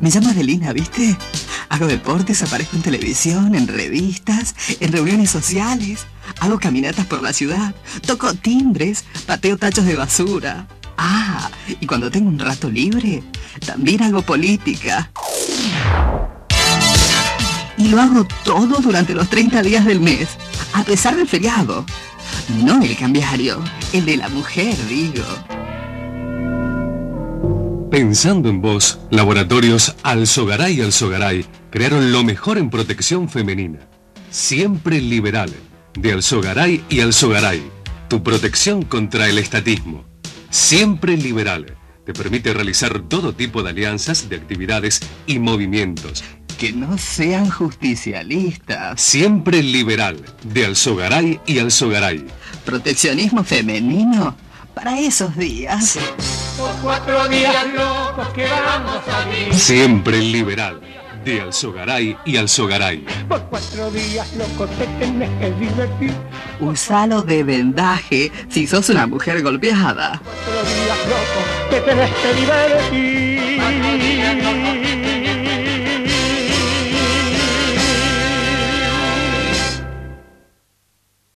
Me llamo Adelina, ¿viste? Hago deportes, aparezco en televisión, en revistas, en reuniones sociales. Hago caminatas por la ciudad, toco timbres, pateo tachos de basura. Ah, y cuando tengo un rato libre, también hago política. Y lo hago todo durante los 30 días del mes, a pesar del feriado. No el cambiario, el de la mujer, digo. Pensando en vos, Laboratorios Alzogaray y Alzogaray crearon lo mejor en protección femenina. Siempre liberal. De Alzogaray y Alzogaray. Tu protección contra el estatismo. Siempre liberal. Te permite realizar todo tipo de alianzas, de actividades y movimientos. Que no sean justicialistas. Siempre liberal. De Alzogaray y Alzogaray. Proteccionismo femenino para esos días. Por cuatro días locos que vamos a vivir. Siempre liberal. De Alzogaray y Alzogaray. Por cuatro días locos te tenés que divertir. Usalo de vendaje si sos una mujer golpeada. Cuatro días locos te tenés que divertir.